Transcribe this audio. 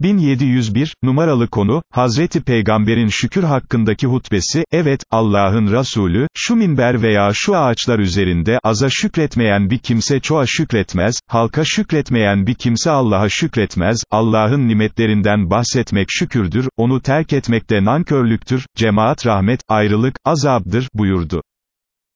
1701, numaralı konu, Hazreti Peygamber'in şükür hakkındaki hutbesi, evet, Allah'ın Resulü, şu minber veya şu ağaçlar üzerinde, aza şükretmeyen bir kimse çoğa şükretmez, halka şükretmeyen bir kimse Allah'a şükretmez, Allah'ın nimetlerinden bahsetmek şükürdür, onu terk etmek de nankörlüktür, cemaat rahmet, ayrılık, azaptır, buyurdu.